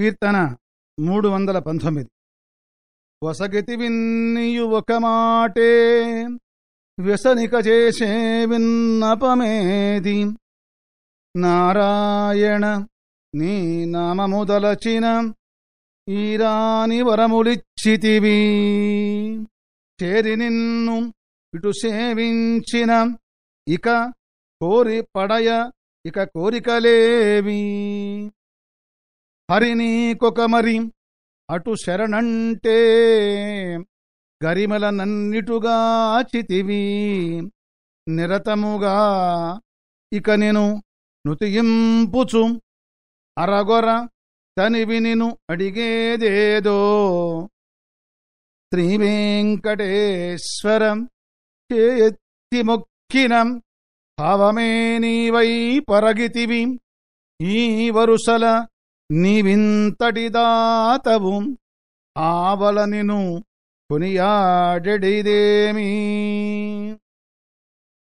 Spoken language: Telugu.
కీర్తన మూడు వందల పంతొమ్మిది. వసగతి విన్నియు ఒక మాటే వ్యసనిక చేసే విన్నపమేది. నారాయణ నీ నామముదలచిన ఈరాని వరములిచ్చితివి. చేరి నిన్ను ఇటు సేవించిన ఇక కోరి పడయ ఇక కోరికలేవి హరిని మరి. అటు శరణంటే గరిమల నన్నిటుగా చితివి. నిరతముగా ఇక నేను నుతియింపుచు. అరగొర తనివి నిను అడిగేదేదో. శ్రీవేంకటేశ్వరం చేయెత్తి మొక్కినం భావమే నీవై పరగితివి. ఈ వరుసల నీవింతటి దాతవు ఆవల నిను కొనియాడెడిదేమీ